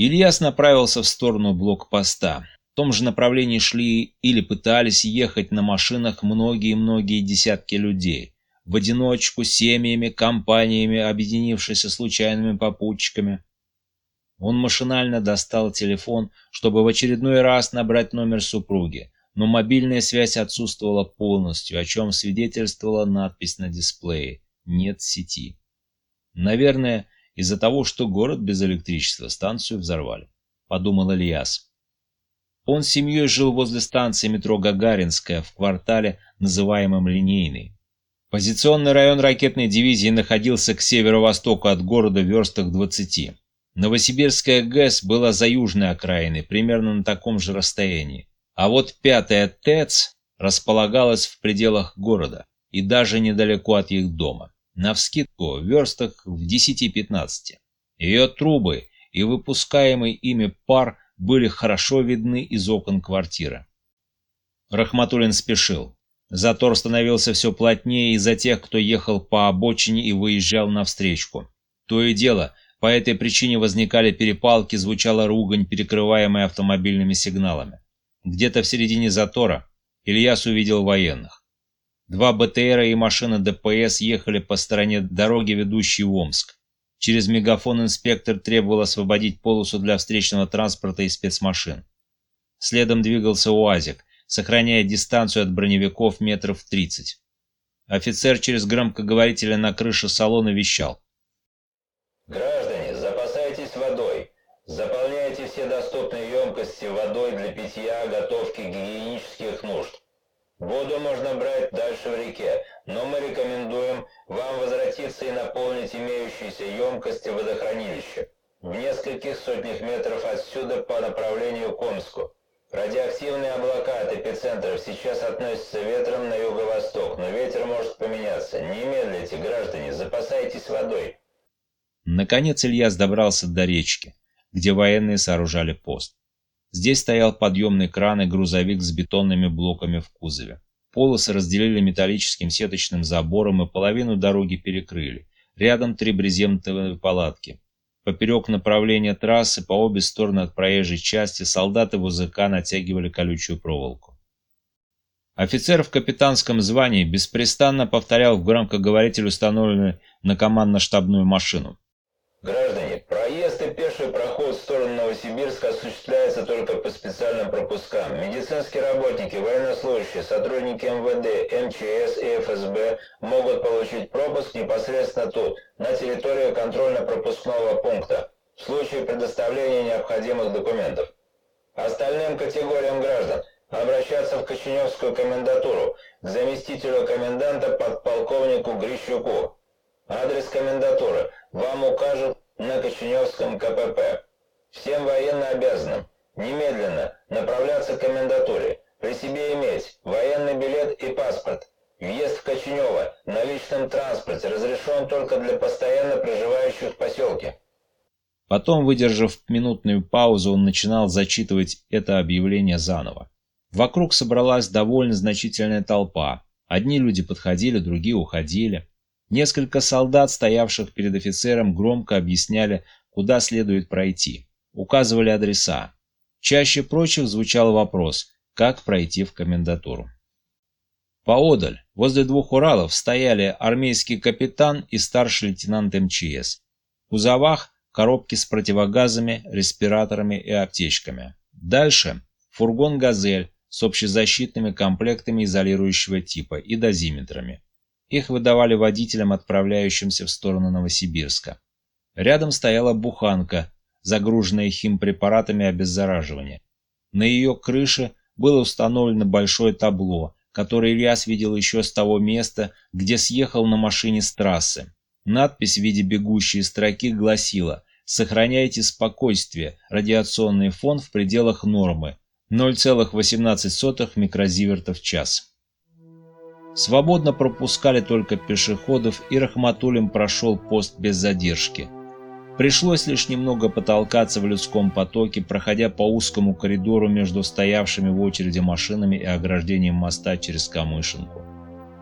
Ильяс направился в сторону блокпоста. В том же направлении шли или пытались ехать на машинах многие-многие десятки людей. В одиночку, семьями, компаниями, объединившись случайными попутчиками. Он машинально достал телефон, чтобы в очередной раз набрать номер супруги, но мобильная связь отсутствовала полностью, о чем свидетельствовала надпись на дисплее «Нет сети». Наверное, из-за того, что город без электричества станцию взорвали, подумал Ильяс. Он с семьей жил возле станции метро Гагаринская в квартале, называемом Линейный. Позиционный район ракетной дивизии находился к северо-востоку от города в верстах 20. Новосибирская ГЭС была за южной окраиной, примерно на таком же расстоянии. А вот пятая ТЭЦ располагалась в пределах города и даже недалеко от их дома навскидку в верстах в 10-15. Ее трубы и выпускаемый ими пар были хорошо видны из окон квартиры. Рахматуллин спешил. Затор становился все плотнее из-за тех, кто ехал по обочине и выезжал навстречку. То и дело, по этой причине возникали перепалки, звучала ругань, перекрываемая автомобильными сигналами. Где-то в середине затора Ильяс увидел военных. Два БТРа и машина ДПС ехали по стороне дороги, ведущей в Омск. Через мегафон инспектор требовал освободить полосу для встречного транспорта и спецмашин. Следом двигался УАЗик, сохраняя дистанцию от броневиков метров 30. Офицер через громкоговорителя на крыше салона вещал. «Граждане, запасайтесь водой. Заполняйте все доступные емкости водой для питья, готовки, гигиенических нужд. Воду можно брать дальше в реке, но мы рекомендуем вам возвратиться и наполнить имеющиеся емкости водохранилища в нескольких сотнях метров отсюда по направлению к Омску. Радиоактивные облака от эпицентров сейчас относятся ветром на юго-восток, но ветер может поменяться. Не медлите, граждане, запасайтесь водой. Наконец Ильяс добрался до речки, где военные сооружали пост. Здесь стоял подъемный кран и грузовик с бетонными блоками в кузове. Полосы разделили металлическим сеточным забором и половину дороги перекрыли. Рядом три брезентовые палатки. Поперек направления трассы, по обе стороны от проезжей части, солдаты ВЗК натягивали колючую проволоку. Офицер в капитанском звании беспрестанно повторял в громкоговоритель установленную на командно-штабную машину. Граждане, Новосибирска осуществляется только по специальным пропускам. Медицинские работники, военнослужащие, сотрудники МВД, МЧС и ФСБ могут получить пропуск непосредственно тут, на территории контрольно-пропускного пункта, в случае предоставления необходимых документов. Остальным категориям граждан обращаться в Коченевскую комендатуру к заместителю коменданта подполковнику Грищуку. Адрес комендатуры вам укажут на Коченевском КПП. Всем военно обязанным немедленно направляться к комендатуре, при себе иметь военный билет и паспорт. Въезд в Коченево на личном транспорте разрешен только для постоянно проживающих в поселке. Потом, выдержав минутную паузу, он начинал зачитывать это объявление заново. Вокруг собралась довольно значительная толпа. Одни люди подходили, другие уходили. Несколько солдат, стоявших перед офицером, громко объясняли, куда следует пройти. Указывали адреса. Чаще прочих звучал вопрос, как пройти в комендатуру. Поодаль, возле двух Уралов, стояли армейский капитан и старший лейтенант МЧС. В кузовах коробки с противогазами, респираторами и аптечками. Дальше фургон «Газель» с общезащитными комплектами изолирующего типа и дозиметрами. Их выдавали водителям, отправляющимся в сторону Новосибирска. Рядом стояла буханка, загруженная химпрепаратами обеззараживания. На ее крыше было установлено большое табло, которое Ильяс видел еще с того места, где съехал на машине с трассы. Надпись в виде бегущей строки гласила «Сохраняйте спокойствие, радиационный фон в пределах нормы, 0,18 микрозивертов в час». Свободно пропускали только пешеходов, и Рахматуллин прошел пост без задержки. Пришлось лишь немного потолкаться в людском потоке, проходя по узкому коридору между стоявшими в очереди машинами и ограждением моста через Камышинку.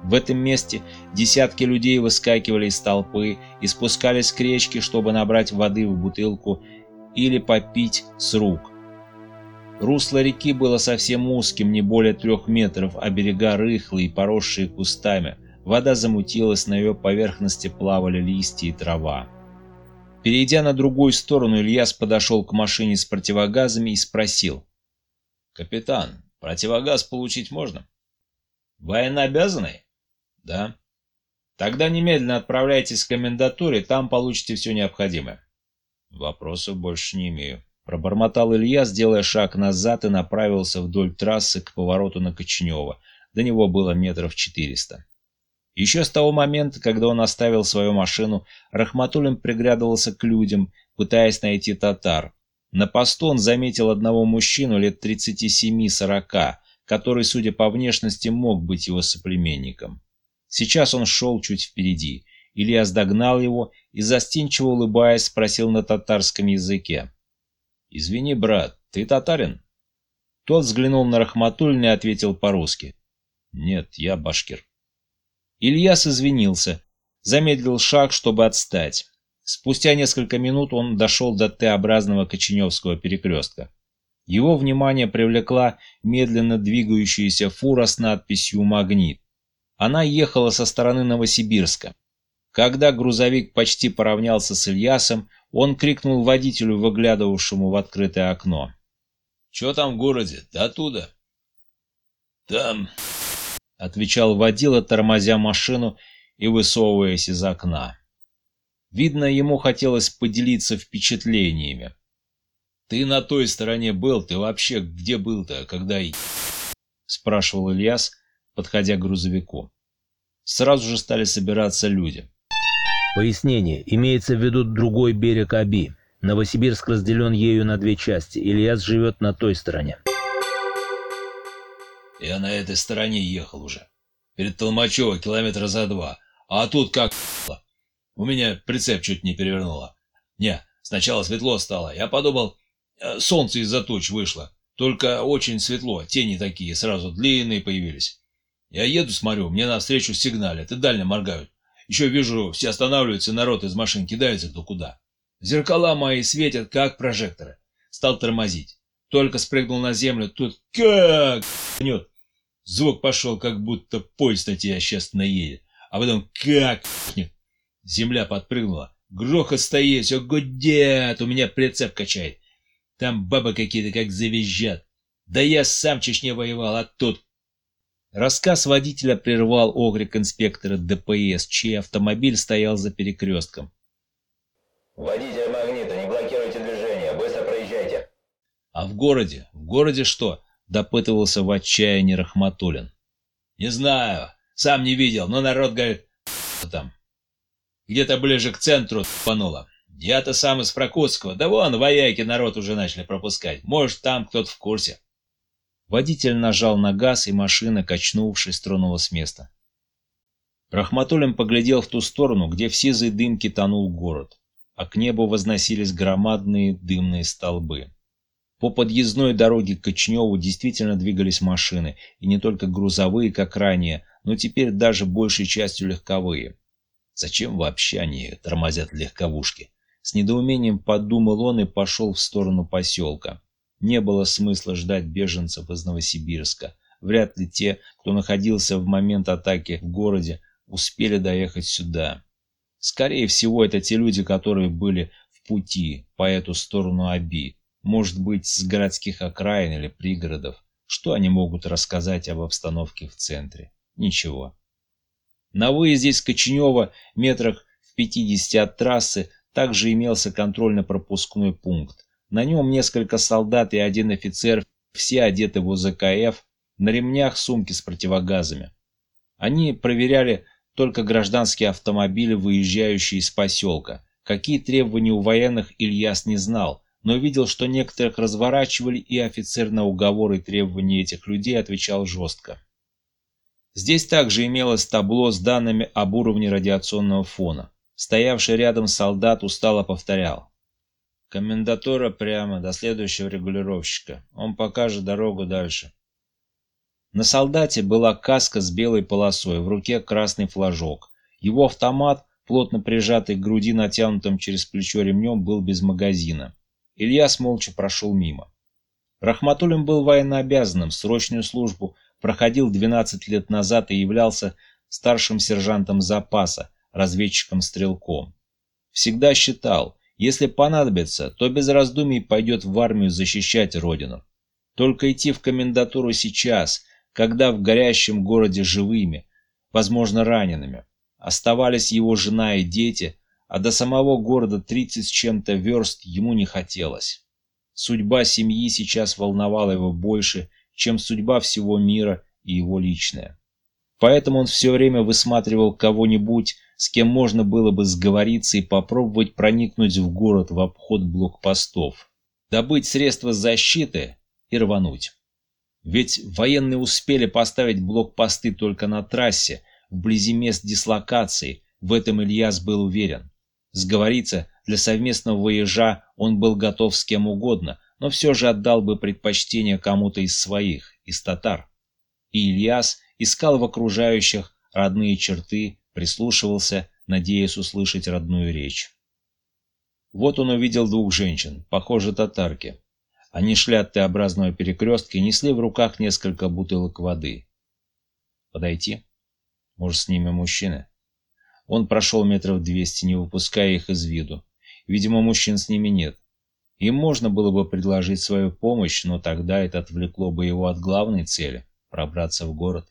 В этом месте десятки людей выскакивали из толпы и спускались к речке, чтобы набрать воды в бутылку или попить с рук. Русло реки было совсем узким, не более трех метров, а берега рыхлые, поросшие кустами. Вода замутилась, на ее поверхности плавали листья и трава. Перейдя на другую сторону, Ильяс подошел к машине с противогазами и спросил. «Капитан, противогаз получить можно?» «Военнообязанный?» «Да». «Тогда немедленно отправляйтесь к комендатуре, там получите все необходимое». «Вопросов больше не имею». Пробормотал Илья, делая шаг назад и направился вдоль трассы к повороту на Кочнева. До него было метров четыреста. Еще с того момента, когда он оставил свою машину, Рахматуллин приглядывался к людям, пытаясь найти татар. На посту он заметил одного мужчину лет 37-40, который, судя по внешности, мог быть его соплеменником. Сейчас он шел чуть впереди. Ильяс догнал его и, застенчиво улыбаясь, спросил на татарском языке. «Извини, брат, ты татарин?» Тот взглянул на Рахматульна и ответил по-русски. «Нет, я башкир». Ильяс извинился, замедлил шаг, чтобы отстать. Спустя несколько минут он дошел до Т-образного Коченевского перекрестка. Его внимание привлекла медленно двигающаяся фура с надписью «Магнит». Она ехала со стороны Новосибирска. Когда грузовик почти поравнялся с Ильясом, он крикнул водителю, выглядывавшему в открытое окно. «Че там в городе? Ты оттуда?» «Там...» — отвечал водила, тормозя машину и высовываясь из окна. Видно, ему хотелось поделиться впечатлениями. «Ты на той стороне был, ты вообще где был-то, когда...» — спрашивал Ильяс, подходя к грузовику. Сразу же стали собираться люди. Пояснение. Имеется в виду другой берег Аби. Новосибирск разделен ею на две части. Ильяс живет на той стороне. Я на этой стороне ехал уже. Перед Толмачево километра за два. А тут как У меня прицеп чуть не перевернуло. Не, сначала светло стало. Я подумал, э, солнце из-за туч вышло. Только очень светло, тени такие сразу длинные появились. Я еду, смотрю, мне навстречу сигналят и дально моргают. Еще вижу, все останавливаются, народ из машин кидается кто куда. Зеркала мои светят, как прожекторы. Стал тормозить. Только спрыгнул на землю, тут как. Звук пошел, как будто поезд на тебя сейчас наедет. А потом как. Земля подпрыгнула. Грохот стоит, все гудят, у меня прицеп качает. Там бабы какие-то как завизжат. Да я сам в Чечне воевал, а тут... Рассказ водителя прервал окрик инспектора ДПС, чей автомобиль стоял за перекрестком. «Водитель магнита, не блокируйте движение, быстро проезжайте!» «А в городе? В городе что?» — допытывался в отчаянии Рахматуллин. «Не знаю, сам не видел, но народ говорит, там. Где-то ближе к центру пануло. Я-то сам из Прокутского, да вон вояки народ уже начали пропускать. Может, там кто-то в курсе». Водитель нажал на газ, и машина, качнувшись, тронулась с места. Рахматуллин поглядел в ту сторону, где в сизой дымке тонул город, а к небу возносились громадные дымные столбы. По подъездной дороге к Кочневу действительно двигались машины, и не только грузовые, как ранее, но теперь даже большей частью легковые. Зачем вообще они тормозят легковушки? С недоумением подумал он и пошел в сторону поселка. Не было смысла ждать беженцев из Новосибирска. Вряд ли те, кто находился в момент атаки в городе, успели доехать сюда. Скорее всего, это те люди, которые были в пути по эту сторону Аби может быть, с городских окраин или пригородов. Что они могут рассказать об обстановке в центре? Ничего. На выезде из Коченева, метрах в 50 от трассы, также имелся контрольно-пропускной пункт. На нем несколько солдат и один офицер, все одеты в УЗКФ, на ремнях сумки с противогазами. Они проверяли только гражданские автомобили, выезжающие из поселка. Какие требования у военных Ильяс не знал, но видел, что некоторых разворачивали, и офицер на уговоры и требования этих людей отвечал жестко. Здесь также имелось табло с данными об уровне радиационного фона. Стоявший рядом солдат устало повторял. Комендатура прямо до следующего регулировщика. Он покажет дорогу дальше. На солдате была каска с белой полосой, в руке красный флажок. Его автомат, плотно прижатый к груди натянутым через плечо ремнем, был без магазина. Ильяс молча прошел мимо. Рахматуллин был военнообязанным, срочную службу проходил 12 лет назад и являлся старшим сержантом запаса, разведчиком-стрелком. Всегда считал, если понадобится, то без раздумий пойдет в армию защищать родину. Только идти в комендатуру сейчас, когда в горящем городе живыми, возможно ранеными, оставались его жена и дети, а до самого города 30 с чем-то верст ему не хотелось. Судьба семьи сейчас волновала его больше, чем судьба всего мира и его личная. Поэтому он все время высматривал кого-нибудь, с кем можно было бы сговориться и попробовать проникнуть в город в обход блокпостов, добыть средства защиты и рвануть. Ведь военные успели поставить блокпосты только на трассе, вблизи мест дислокации, в этом Ильяс был уверен. Сговориться для совместного воежа он был готов с кем угодно, но все же отдал бы предпочтение кому-то из своих, из татар. И Ильяс искал в окружающих родные черты, прислушивался, надеясь услышать родную речь. Вот он увидел двух женщин, похоже, татарки. Они шли от Т-образного перекрестка и несли в руках несколько бутылок воды. Подойти? Может, с ними мужчины? Он прошел метров двести, не выпуская их из виду. Видимо, мужчин с ними нет. Им можно было бы предложить свою помощь, но тогда это отвлекло бы его от главной цели – пробраться в город.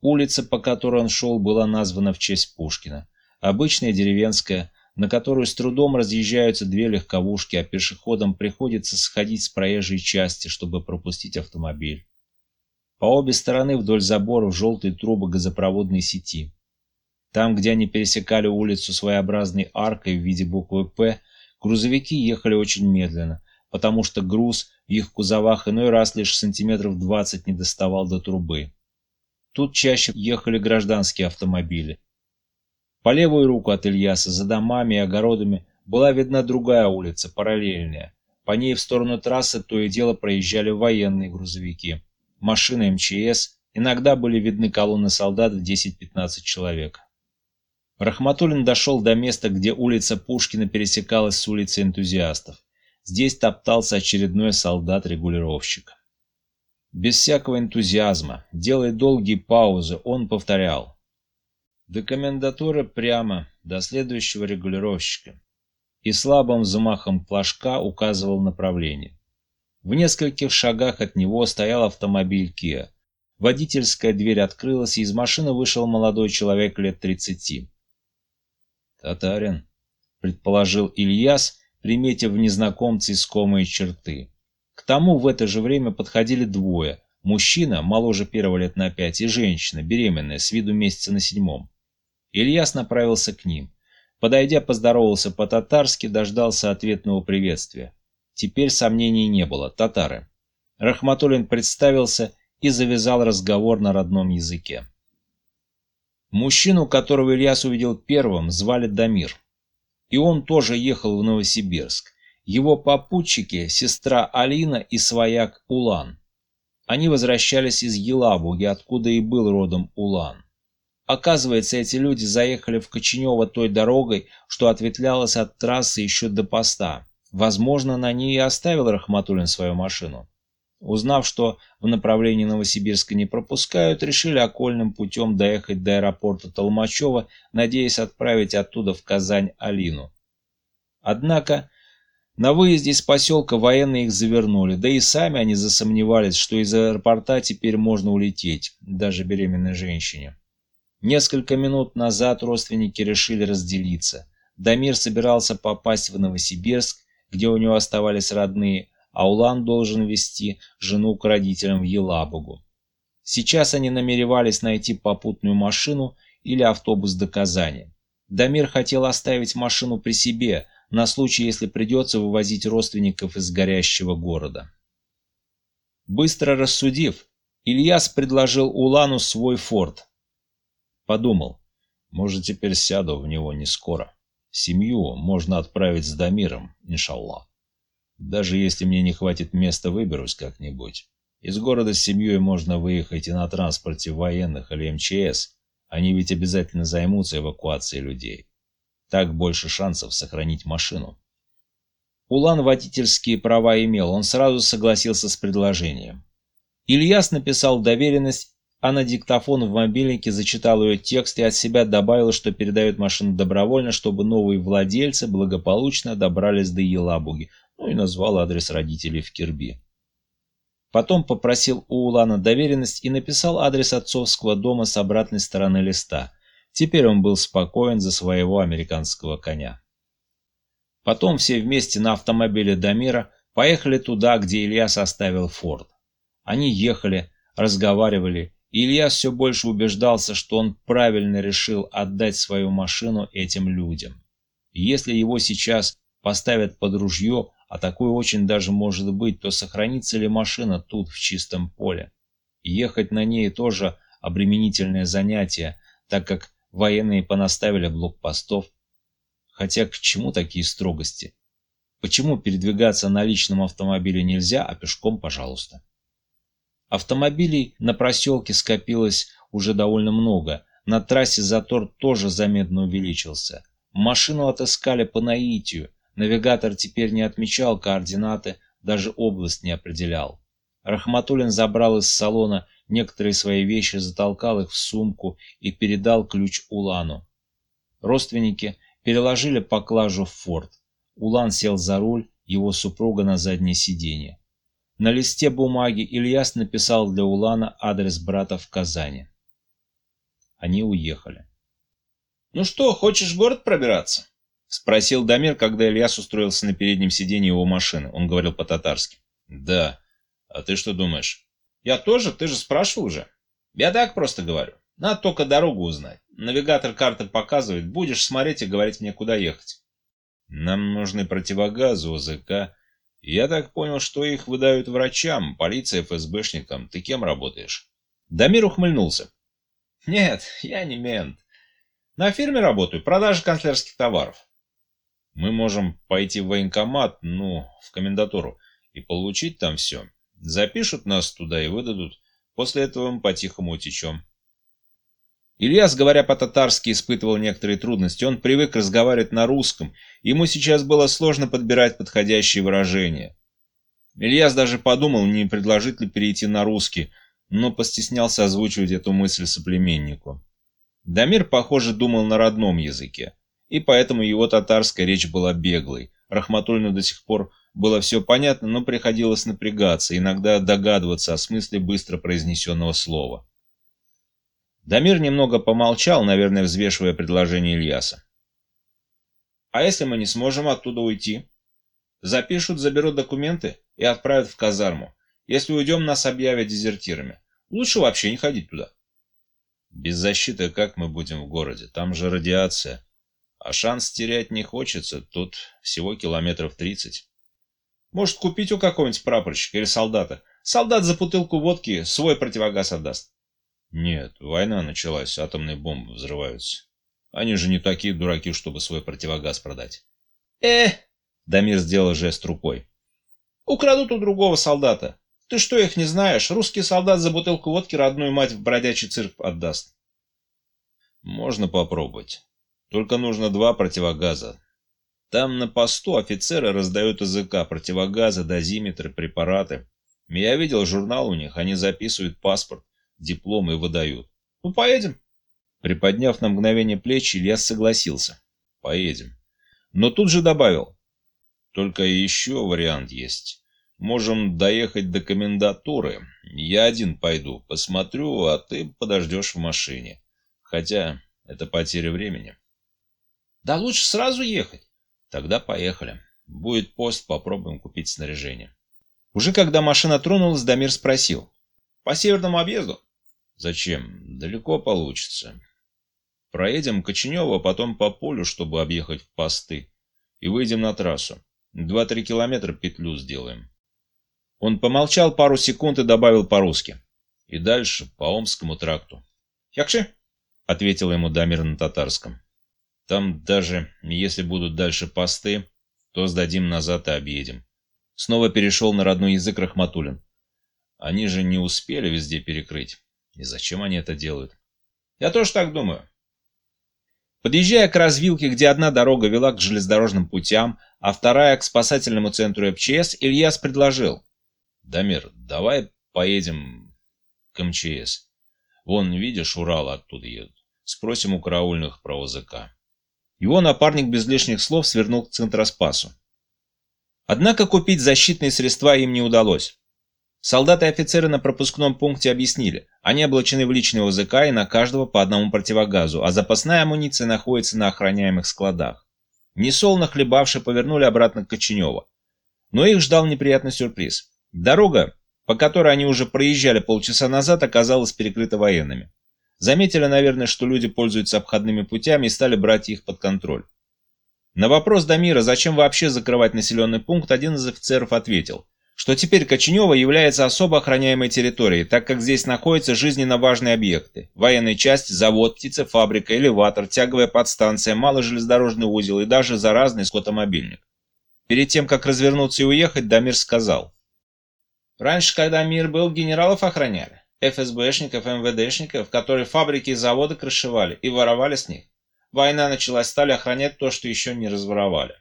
Улица, по которой он шел, была названа в честь Пушкина. Обычная деревенская, на которую с трудом разъезжаются две легковушки, а пешеходам приходится сходить с проезжей части, чтобы пропустить автомобиль. По обе стороны вдоль заборов желтые трубы газопроводной сети. Там, где они пересекали улицу своеобразной аркой в виде буквы «П», грузовики ехали очень медленно, потому что груз в их кузовах иной раз лишь сантиметров 20 не доставал до трубы. Тут чаще ехали гражданские автомобили. По левую руку от Ильяса, за домами и огородами, была видна другая улица, параллельная. По ней в сторону трассы то и дело проезжали военные грузовики. Машины МЧС, иногда были видны колонны солдат в 10-15 человек. Рахматуллин дошел до места, где улица Пушкина пересекалась с улицей энтузиастов. Здесь топтался очередной солдат-регулировщик. Без всякого энтузиазма, делая долгие паузы, он повторял. До комендатуры прямо, до следующего регулировщика. И слабым замахом флажка указывал направление. В нескольких шагах от него стоял автомобиль Kia. Водительская дверь открылась, и из машины вышел молодой человек лет тридцати. «Татарин», — предположил Ильяс, приметив в незнакомце искомые черты. К тому в это же время подходили двое. Мужчина, моложе первого лет на пять, и женщина, беременная, с виду месяца на седьмом. Ильяс направился к ним. Подойдя, поздоровался по-татарски, дождался ответного приветствия. Теперь сомнений не было. Татары. Рахматуллин представился и завязал разговор на родном языке. Мужчину, которого Ильяс увидел первым, звали Дамир. И он тоже ехал в Новосибирск. Его попутчики – сестра Алина и свояк Улан. Они возвращались из Елабуги, откуда и был родом Улан. Оказывается, эти люди заехали в Коченево той дорогой, что ответвлялась от трассы еще до поста. Возможно, на ней и оставил Рахматуллин свою машину. Узнав, что в направлении Новосибирска не пропускают, решили окольным путем доехать до аэропорта Толмачева, надеясь отправить оттуда в Казань Алину. Однако на выезде из поселка военные их завернули, да и сами они засомневались, что из аэропорта теперь можно улететь, даже беременной женщине. Несколько минут назад родственники решили разделиться. Дамир собирался попасть в Новосибирск, где у него оставались родные, Аулан должен вести жену к родителям в Елабугу. Сейчас они намеревались найти попутную машину или автобус до Казани. Дамир хотел оставить машину при себе, на случай, если придется вывозить родственников из горящего города. Быстро рассудив, Ильяс предложил Улану свой форт. Подумал, может теперь сяду в него не скоро. Семью можно отправить с Дамиром, иншаллах. Даже если мне не хватит места, выберусь как-нибудь. Из города с семьей можно выехать и на транспорте военных или МЧС. Они ведь обязательно займутся эвакуацией людей. Так больше шансов сохранить машину. Улан водительские права имел, он сразу согласился с предложением. Ильяс написал доверенность, а на диктофон в мобильнике зачитал ее текст и от себя добавил, что передает машину добровольно, чтобы новые владельцы благополучно добрались до Елабуги, ну и назвал адрес родителей в Кирби. Потом попросил у Улана доверенность и написал адрес отцовского дома с обратной стороны листа. Теперь он был спокоен за своего американского коня. Потом все вместе на автомобиле Дамира поехали туда, где Илья составил форт. Они ехали, разговаривали, и Илья все больше убеждался, что он правильно решил отдать свою машину этим людям. Если его сейчас поставят под ружье, а такое очень даже может быть, то сохранится ли машина тут, в чистом поле? ехать на ней тоже обременительное занятие, так как военные понаставили блокпостов, Хотя к чему такие строгости? Почему передвигаться на личном автомобиле нельзя, а пешком пожалуйста? Автомобилей на проселке скопилось уже довольно много. На трассе затор тоже заметно увеличился. Машину отыскали по наитию. Навигатор теперь не отмечал координаты, даже область не определял. Рахматуллин забрал из салона некоторые свои вещи, затолкал их в сумку и передал ключ Улану. Родственники переложили поклажу в форт. Улан сел за руль, его супруга на заднее сиденье. На листе бумаги Ильяс написал для Улана адрес брата в Казани. Они уехали. «Ну что, хочешь в город пробираться?» — спросил Дамир, когда Ильяс устроился на переднем сиденье его машины. Он говорил по-татарски. «Да. А ты что думаешь?» «Я тоже, ты же спрашивал уже». «Я так просто говорю. Надо только дорогу узнать. Навигатор карты показывает, будешь смотреть и говорить мне, куда ехать. Нам нужны противогазы, ОЗК. Я так понял, что их выдают врачам, полиции, ФСБшникам. Ты кем работаешь? Дамир ухмыльнулся. Нет, я не мент. На фирме работаю, продажа канцлерских товаров. Мы можем пойти в военкомат, ну, в комендатуру, и получить там все. Запишут нас туда и выдадут. После этого мы по-тихому утечем. Ильяс, говоря по-татарски, испытывал некоторые трудности. Он привык разговаривать на русском. Ему сейчас было сложно подбирать подходящие выражения. Ильяс даже подумал, не предложить ли перейти на русский, но постеснялся озвучивать эту мысль соплеменнику. Дамир, похоже, думал на родном языке, и поэтому его татарская речь была беглой. Рахматульну до сих пор было все понятно, но приходилось напрягаться, иногда догадываться о смысле быстро произнесенного слова. Дамир немного помолчал, наверное, взвешивая предложение Ильяса. «А если мы не сможем оттуда уйти? Запишут, заберут документы и отправят в казарму. Если уйдем, нас объявят дезертирами. Лучше вообще не ходить туда». «Без защиты как мы будем в городе? Там же радиация. А шанс терять не хочется, тут всего километров тридцать». «Может, купить у какого-нибудь прапорщика или солдата? Солдат за бутылку водки свой противогаз отдаст». Нет, война началась, атомные бомбы взрываются. Они же не такие дураки, чтобы свой противогаз продать. Э, Дамир сделал жест рукой. Украдут у другого солдата. Ты что, их не знаешь? Русский солдат за бутылку водки родную мать в бродячий цирк отдаст. Можно попробовать. Только нужно два противогаза. Там на посту офицеры раздают языка, противогазы, дозиметры, препараты. Я видел журнал у них, они записывают паспорт дипломы выдают. Ну, поедем. Приподняв на мгновение плечи, Илья согласился. Поедем. Но тут же добавил. Только еще вариант есть. Можем доехать до комендатуры. Я один пойду, посмотрю, а ты подождешь в машине. Хотя это потеря времени. Да лучше сразу ехать. Тогда поехали. Будет пост, попробуем купить снаряжение. Уже когда машина тронулась, Дамир спросил. По северному объезду? Зачем? Далеко получится. Проедем Коченево, потом по полю, чтобы объехать в посты. И выйдем на трассу. Два-три километра петлю сделаем. Он помолчал пару секунд и добавил по-русски. И дальше по Омскому тракту. «Якши?» — ответил ему Дамир на татарском. «Там даже, если будут дальше посты, то сдадим назад и объедем». Снова перешел на родной язык Рахматулин. Они же не успели везде перекрыть. И зачем они это делают? Я тоже так думаю. Подъезжая к развилке, где одна дорога вела к железнодорожным путям, а вторая к спасательному центру МЧС, Ильяс предложил. «Дамир, давай поедем к МЧС. Вон, видишь, Урал оттуда едут. Спросим у караульных про ОЗК». Его напарник без лишних слов свернул к Центроспасу. Однако купить защитные средства им не удалось. Солдаты и офицеры на пропускном пункте объяснили, они облачены в личный ОЗК и на каждого по одному противогазу, а запасная амуниция находится на охраняемых складах. Несолно хлебавшие повернули обратно к Коченево. Но их ждал неприятный сюрприз. Дорога, по которой они уже проезжали полчаса назад, оказалась перекрыта военными. Заметили, наверное, что люди пользуются обходными путями и стали брать их под контроль. На вопрос Дамира, зачем вообще закрывать населенный пункт, один из офицеров ответил – что теперь Коченево является особо охраняемой территорией, так как здесь находятся жизненно важные объекты. Военная часть, завод, птицефабрика, элеватор, тяговая подстанция, малый железнодорожный узел и даже заразный скотомобильник. Перед тем, как развернуться и уехать, Дамир сказал. Раньше, когда мир был, генералов охраняли. ФСБшников, МВДшников, которые фабрики и заводы крышевали и воровали с них. Война началась, стали охранять то, что еще не разворовали.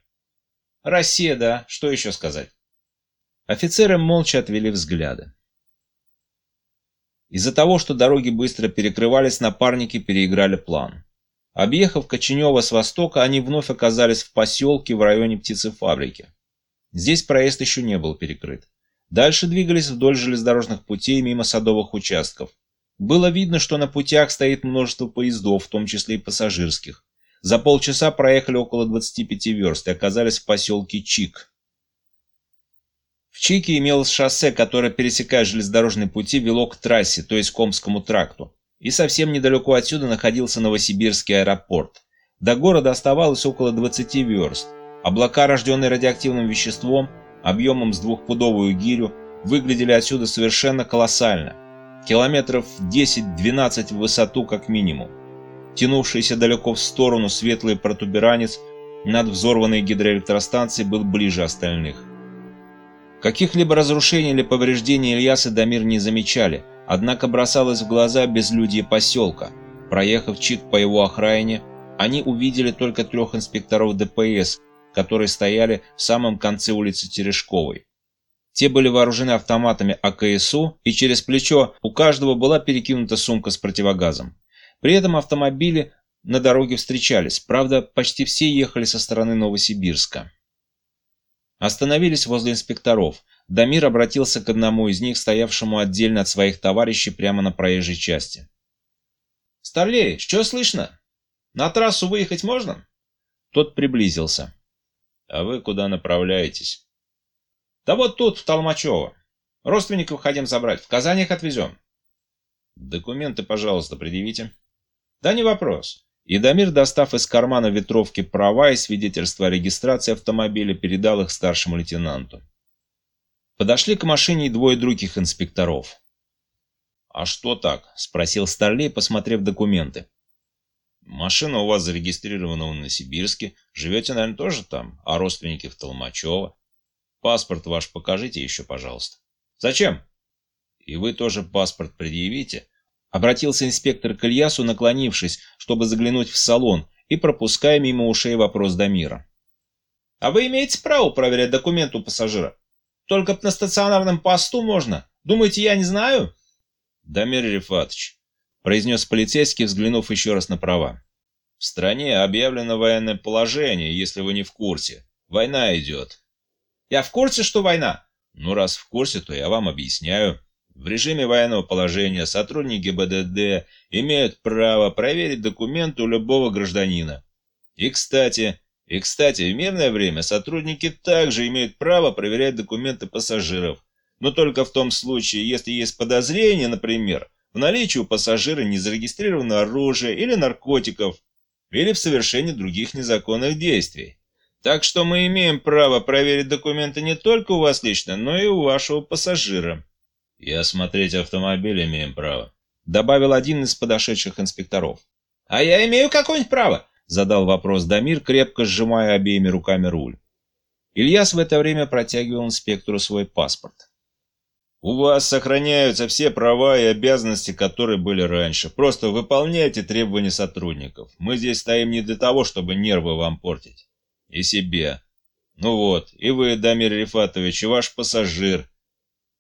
Россия, да, что еще сказать? Офицеры молча отвели взгляды. Из-за того, что дороги быстро перекрывались, напарники переиграли план. Объехав Коченева с востока, они вновь оказались в поселке в районе птицефабрики. Здесь проезд еще не был перекрыт. Дальше двигались вдоль железнодорожных путей мимо садовых участков. Было видно, что на путях стоит множество поездов, в том числе и пассажирских. За полчаса проехали около 25 верст и оказались в поселке Чик, в Чике имелось шоссе, которое, пересекая железнодорожные пути, вело к трассе, то есть Комскому тракту. И совсем недалеко отсюда находился Новосибирский аэропорт. До города оставалось около 20 верст. Облака, рожденные радиоактивным веществом, объемом с двухпудовую гирю, выглядели отсюда совершенно колоссально. Километров 10-12 в высоту как минимум. Тянувшийся далеко в сторону светлый протуберанец над взорванной гидроэлектростанцией был ближе остальных. Каких-либо разрушений или повреждений Ильяс и Дамир не замечали, однако бросалось в глаза безлюдье поселка. Проехав чик по его окраине, они увидели только трех инспекторов ДПС, которые стояли в самом конце улицы Терешковой. Те были вооружены автоматами АКСУ, и через плечо у каждого была перекинута сумка с противогазом. При этом автомобили на дороге встречались, правда, почти все ехали со стороны Новосибирска. Остановились возле инспекторов. Дамир обратился к одному из них, стоявшему отдельно от своих товарищей прямо на проезжей части. «Старлей, что слышно? На трассу выехать можно?» Тот приблизился. «А вы куда направляетесь?» «Да вот тут, в Толмачево. Родственников хотим забрать, в Казань их отвезем». «Документы, пожалуйста, предъявите». «Да не вопрос. И достав из кармана ветровки права и свидетельство о регистрации автомобиля, передал их старшему лейтенанту. Подошли к машине двое других инспекторов. «А что так?» – спросил Старлей, посмотрев документы. «Машина у вас зарегистрирована в Новосибирске. Живете, наверное, тоже там, а родственники в Толмачево. Паспорт ваш покажите еще, пожалуйста». «Зачем?» «И вы тоже паспорт предъявите, Обратился инспектор к Ильясу, наклонившись, чтобы заглянуть в салон, и пропуская мимо ушей вопрос Дамира. «А вы имеете право проверять документы у пассажира? Только на стационарном посту можно. Думаете, я не знаю?» «Дамир Рифатович», — произнес полицейский, взглянув еще раз на права. «В стране объявлено военное положение, если вы не в курсе. Война идет». «Я в курсе, что война?» «Ну, раз в курсе, то я вам объясняю». В режиме военного положения сотрудники БДД имеют право проверить документы у любого гражданина. И кстати, и кстати, в мирное время сотрудники также имеют право проверять документы пассажиров, но только в том случае, если есть подозрение, например, в наличии у пассажира незарегистрированного оружия или наркотиков, или в совершении других незаконных действий. Так что мы имеем право проверить документы не только у вас лично, но и у вашего пассажира. «И осмотреть автомобиль имеем право», — добавил один из подошедших инспекторов. «А я имею какое-нибудь право?» — задал вопрос Дамир, крепко сжимая обеими руками руль. Ильяс в это время протягивал инспектору свой паспорт. У вас сохраняются все права и обязанности, которые были раньше. Просто выполняйте требования сотрудников. Мы здесь стоим не для того, чтобы нервы вам портить. И себе. Ну вот, и вы, Дамир Рифатович, и ваш пассажир,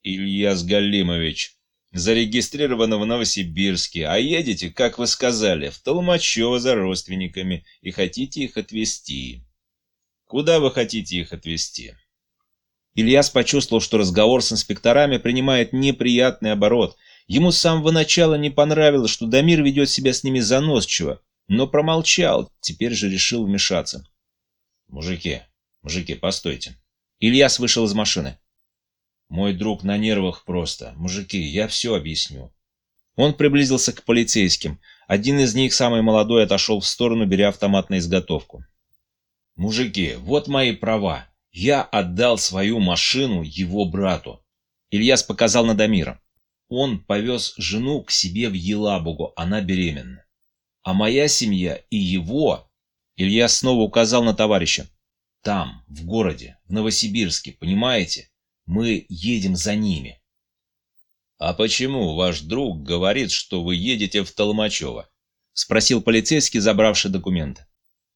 Ильяс Галимович, зарегистрированы в Новосибирске, а едете, как вы сказали, в Толмачево за родственниками и хотите их отвезти. Куда вы хотите их отвезти? Ильяс почувствовал, что разговор с инспекторами принимает неприятный оборот. Ему с самого начала не понравилось, что Дамир ведет себя с ними заносчиво, но промолчал, теперь же решил вмешаться. «Мужики, мужики, постойте». Ильяс вышел из машины. «Мой друг на нервах просто. Мужики, я все объясню». Он приблизился к полицейским. Один из них, самый молодой, отошел в сторону, беря автомат на изготовку. «Мужики, вот мои права. Я отдал свою машину его брату. Ильяс показал на Дамира. Он повез жену к себе в Елабугу, она беременна. А моя семья и его... Ильяс снова указал на товарища. Там, в городе, в Новосибирске, понимаете? Мы едем за ними. А почему ваш друг говорит, что вы едете в Толмачево? Спросил полицейский, забравший документы.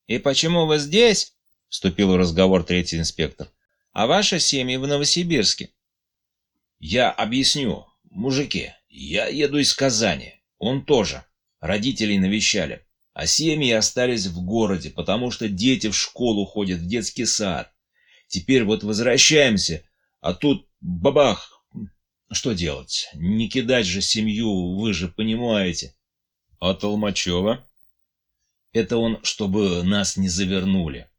И почему вы здесь? Вступил в разговор третий инспектор. «А ваша семья в Новосибирске?» «Я объясню. Мужики, я еду из Казани. Он тоже. Родителей навещали. А семьи остались в городе, потому что дети в школу ходят, в детский сад. Теперь вот возвращаемся, а тут бабах! Что делать? Не кидать же семью, вы же понимаете. А Толмачева? Это он, чтобы нас не завернули.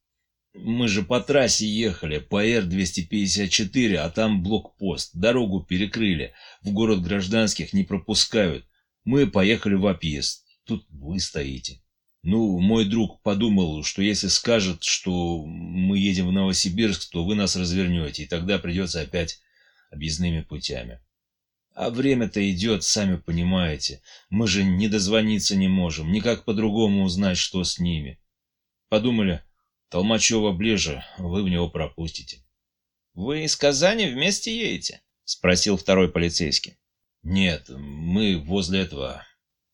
Мы же по трассе ехали, по Р-254, а там блокпост. Дорогу перекрыли. В город гражданских не пропускают. Мы поехали в объезд. Тут вы стоите. Ну, мой друг подумал, что если скажет, что мы едем в Новосибирск, то вы нас развернете, и тогда придется опять объездными путями. А время-то идет, сами понимаете. Мы же не дозвониться не можем, никак по-другому узнать, что с ними. Подумали, Толмачева ближе, вы в него пропустите. — Вы из Казани вместе едете? — спросил второй полицейский. — Нет, мы возле этого...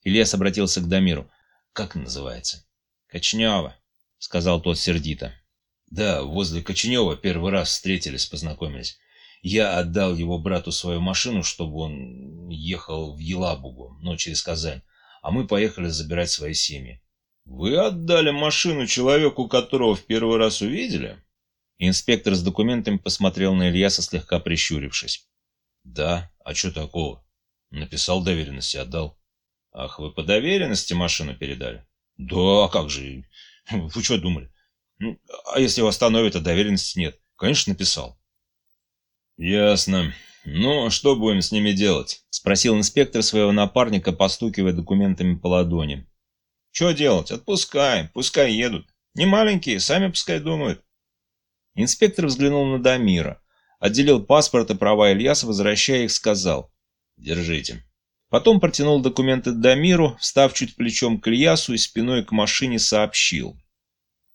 Ильяс обратился к Дамиру. — Как называется? — Кочнева, — сказал тот сердито. — Да, возле Кочнева первый раз встретились, познакомились. Я отдал его брату свою машину, чтобы он ехал в Елабугу, но через Казань, а мы поехали забирать свои семьи. «Вы отдали машину человеку, которого в первый раз увидели?» Инспектор с документами посмотрел на Ильяса, слегка прищурившись. «Да, а что такого?» Написал доверенность и отдал. «Ах, вы по доверенности машину передали?» «Да, а как же? Вы что думали? Ну, а если его остановят, а доверенности нет?» «Конечно, написал». «Ясно. Ну, что будем с ними делать?» Спросил инспектор своего напарника, постукивая документами по ладони. Что делать? Отпускаем, пускай едут. Не маленькие, сами пускай думают. Инспектор взглянул на Дамира, отделил паспорт и права Ильяса, возвращая их, сказал «Держите». Потом протянул документы Дамиру, встав чуть плечом к Ильясу и спиной к машине сообщил.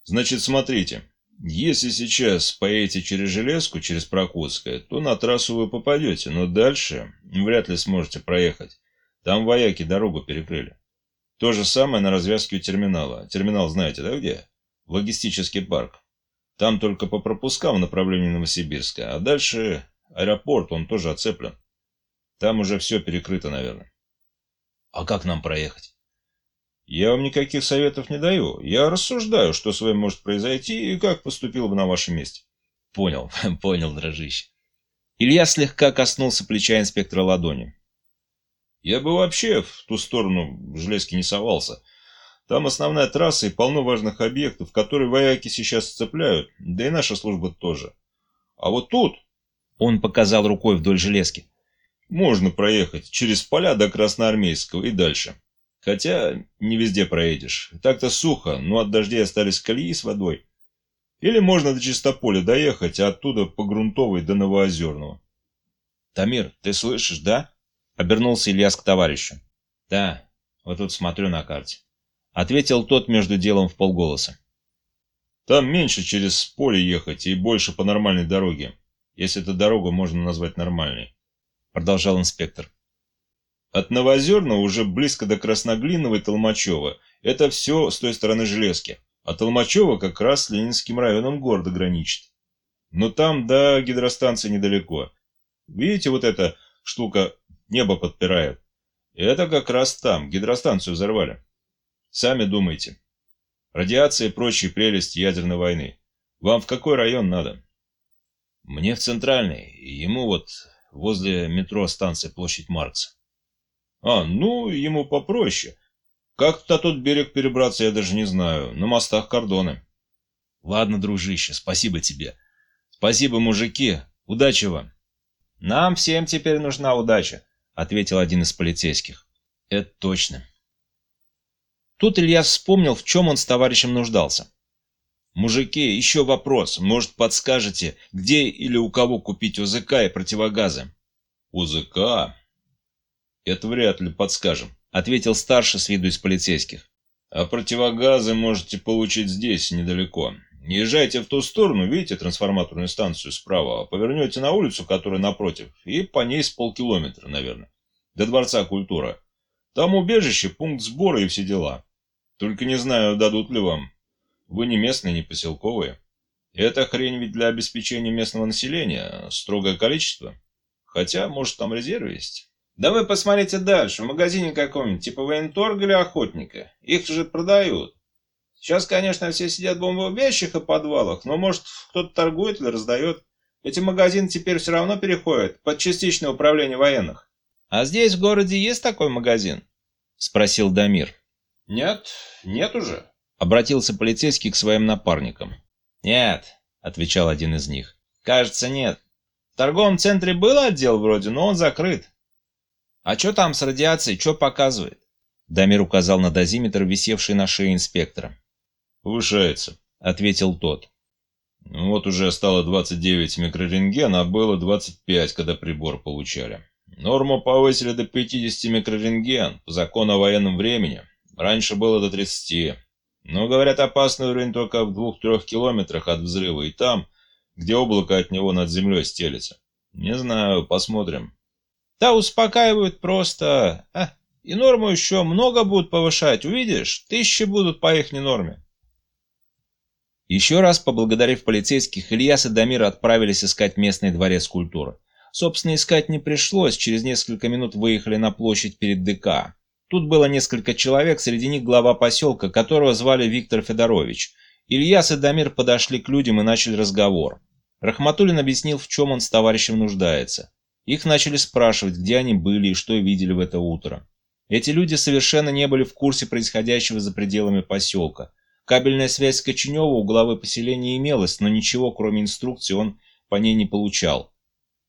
«Значит, смотрите, если сейчас поедете через Железку, через Прокутское, то на трассу вы попадете, но дальше вряд ли сможете проехать. Там вояки дорогу перекрыли. То же самое на развязке у терминала. Терминал знаете, да, где? Логистический парк. Там только по пропускам в направлении Новосибирска, а дальше аэропорт, он тоже оцеплен. Там уже все перекрыто, наверное. А как нам проехать? Я вам никаких советов не даю. Я рассуждаю, что с вами может произойти и как поступил бы на вашем месте. Понял, понял, дрожище. Илья слегка коснулся плеча инспектора ладони. Я бы вообще в ту сторону железки не совался. Там основная трасса и полно важных объектов, которые вояки сейчас цепляют, да и наша служба тоже. А вот тут, он показал рукой вдоль железки, можно проехать через поля до Красноармейского и дальше. Хотя не везде проедешь. Так-то сухо, но от дождей остались колеи с водой. Или можно до Чистополя доехать, а оттуда по Грунтовой до Новоозерного. Тамир, ты слышишь, да? Обернулся Ильяс к товарищу. «Да, вот тут смотрю на карте», — ответил тот между делом в полголоса. «Там меньше через поле ехать и больше по нормальной дороге, если эту дорогу можно назвать нормальной. продолжал инспектор. От Новозерного уже близко до Красноглинного и Толмачева. Это все с той стороны железки. А Толмачева как раз с Ленинским районом города граничит. Но там до гидростанции недалеко. Видите, вот эта штука небо подпирает. Это как раз там, гидростанцию взорвали. Сами думайте. Радиация и прочие прелести ядерной войны. Вам в какой район надо? Мне в центральный, ему вот возле метро станция площадь Маркса. А, ну, ему попроще. Как на тот берег перебраться, я даже не знаю. На мостах кордоны. Ладно, дружище, спасибо тебе. Спасибо, мужики. Удачи вам. Нам всем теперь нужна удача, ответил один из полицейских. Это точно. Тут Илья вспомнил, в чем он с товарищем нуждался. «Мужики, еще вопрос. Может, подскажете, где или у кого купить УЗК и противогазы?» «УЗК?» «Это вряд ли подскажем», — ответил старший с виду из полицейских. «А противогазы можете получить здесь, недалеко. Езжайте в ту сторону, видите трансформаторную станцию справа, а повернете на улицу, которая напротив, и по ней с полкилометра, наверное, до Дворца культуры. Там убежище, пункт сбора и все дела. Только не знаю, дадут ли вам. Вы не местные, не поселковые. Эта хрень ведь для обеспечения местного населения, строгое количество. Хотя, может, там резерв есть». Да вы посмотрите дальше, в магазине каком-нибудь, типа военторга или охотника. Их же продают. Сейчас, конечно, все сидят в бомбоубежищах и подвалах, но, может, кто-то торгует или раздает. Эти магазины теперь все равно переходят под частичное управление военных. А здесь в городе есть такой магазин? Спросил Дамир. Нет, нет уже. Обратился полицейский к своим напарникам. Нет, отвечал один из них. Кажется, нет. В торговом центре был отдел вроде, но он закрыт. «А что там с радиацией? Что показывает?» Дамир указал на дозиметр, висевший на шее инспектора. «Повышается», — ответил тот. «Ну «Вот уже стало 29 микрорентген, а было 25, когда прибор получали. Норму повысили до 50 микрорентген, по закону о военном времени. Раньше было до 30. Но, говорят, опасный уровень только в двух-трех километрах от взрыва, и там, где облако от него над землей стелется. Не знаю, посмотрим». Да успокаивают просто. А, и норму еще много будут повышать, увидишь? Тысячи будут по их норме. Еще раз поблагодарив полицейских, Ильяс и Дамир отправились искать местный дворец культуры. Собственно, искать не пришлось, через несколько минут выехали на площадь перед ДК. Тут было несколько человек, среди них глава поселка, которого звали Виктор Федорович. Ильяс и Дамир подошли к людям и начали разговор. Рахматуллин объяснил, в чем он с товарищем нуждается. Их начали спрашивать, где они были и что видели в это утро. Эти люди совершенно не были в курсе происходящего за пределами поселка. Кабельная связь с Коченева у главы поселения имелась, но ничего, кроме инструкции, он по ней не получал.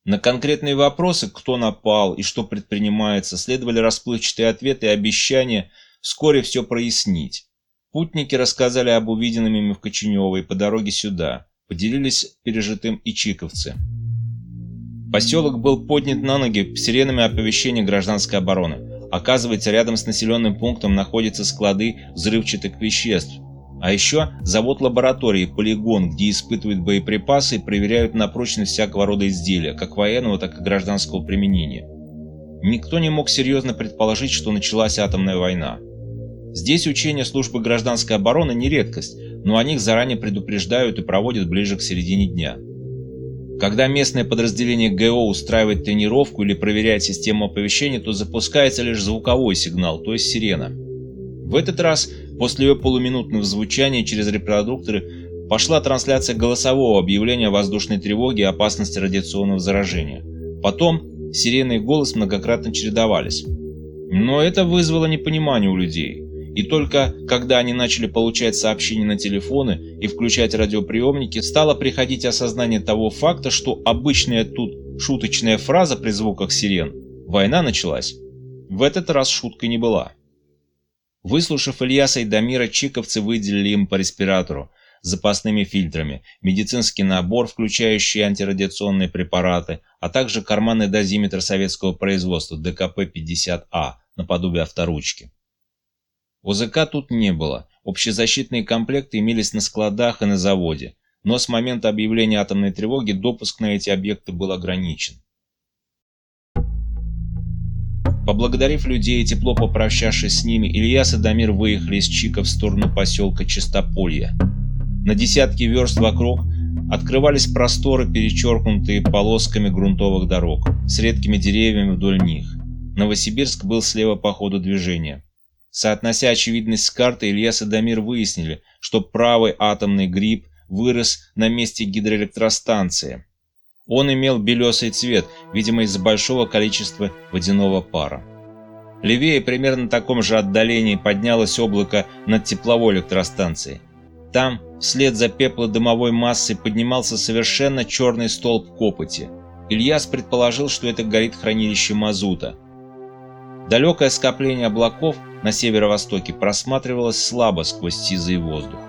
На конкретные вопросы, кто напал и что предпринимается, следовали расплывчатые ответы и обещания вскоре все прояснить. Путники рассказали об увиденном ими в Коченево и по дороге сюда, поделились пережитым и чиковцы. Поселок был поднят на ноги сиренами оповещения гражданской обороны. Оказывается, рядом с населенным пунктом находятся склады взрывчатых веществ. А еще завод лаборатории, полигон, где испытывают боеприпасы и проверяют на прочность всякого рода изделия, как военного, так и гражданского применения. Никто не мог серьезно предположить, что началась атомная война. Здесь учения службы гражданской обороны не редкость, но о них заранее предупреждают и проводят ближе к середине дня. Когда местное подразделение ГО устраивает тренировку или проверяет систему оповещения, то запускается лишь звуковой сигнал, то есть сирена. В этот раз, после ее полуминутного звучания через репродукторы, пошла трансляция голосового объявления воздушной тревоге и опасности радиационного заражения. Потом сирены и голос многократно чередовались. Но это вызвало непонимание у людей. И только когда они начали получать сообщения на телефоны и включать радиоприемники, стало приходить осознание того факта, что обычная тут шуточная фраза при звуках сирен «Война началась» в этот раз шуткой не была. Выслушав Ильяса и Дамира, чиковцы выделили им по респиратору, запасными фильтрами, медицинский набор, включающий антирадиационные препараты, а также карманный дозиметр советского производства ДКП-50А наподобие авторучки. ОЗК тут не было, общезащитные комплекты имелись на складах и на заводе, но с момента объявления атомной тревоги допуск на эти объекты был ограничен. Поблагодарив людей и тепло попрощавшись с ними, Ильяс и Дамир выехали из Чика в сторону поселка Чистополье. На десятки верст вокруг открывались просторы, перечеркнутые полосками грунтовых дорог, с редкими деревьями вдоль них. Новосибирск был слева по ходу движения. Соотнося очевидность с картой, Ильяс и Дамир выяснили, что правый атомный гриб вырос на месте гидроэлектростанции. Он имел белесый цвет, видимо из-за большого количества водяного пара. Левее, примерно на таком же отдалении, поднялось облако над тепловой электростанцией. Там, вслед за пеплодымовой массой, поднимался совершенно черный столб копоти. Ильяс предположил, что это горит хранилище мазута. Далекое скопление облаков на северо-востоке просматривалось слабо сквозь сизый воздух.